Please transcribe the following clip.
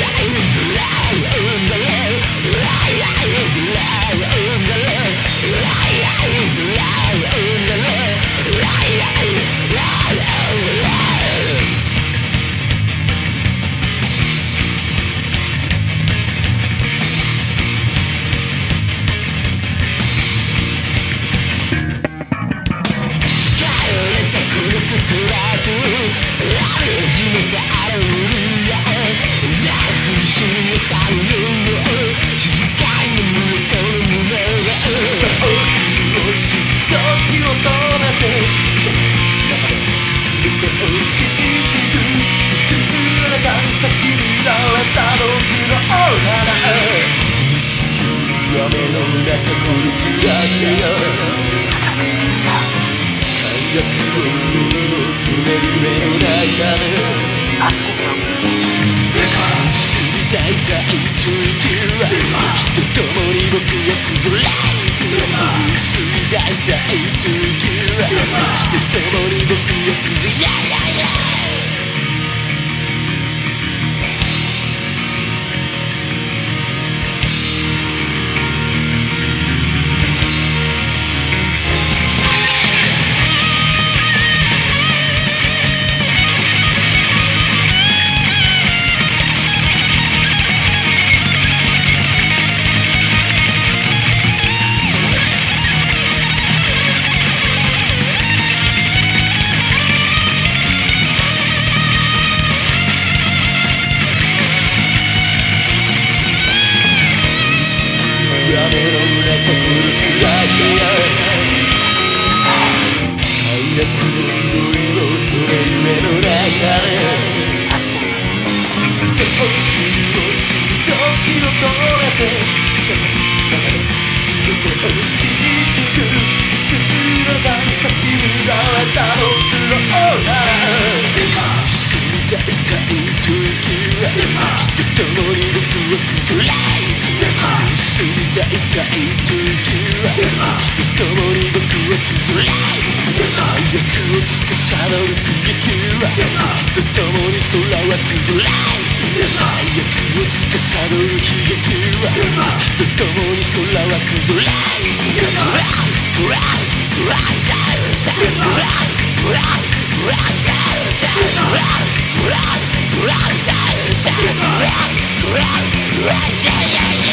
Yeah. の中この暗くよ深く突き刺さ快楽を追い求める。目の中で明日にを見て過ぎたいたいと息はと息はきっと共に僕は崩れ過ぎたいたいと息はきっと共に空は崩れ最悪を司る悲劇はきっと共に空は崩れ最悪を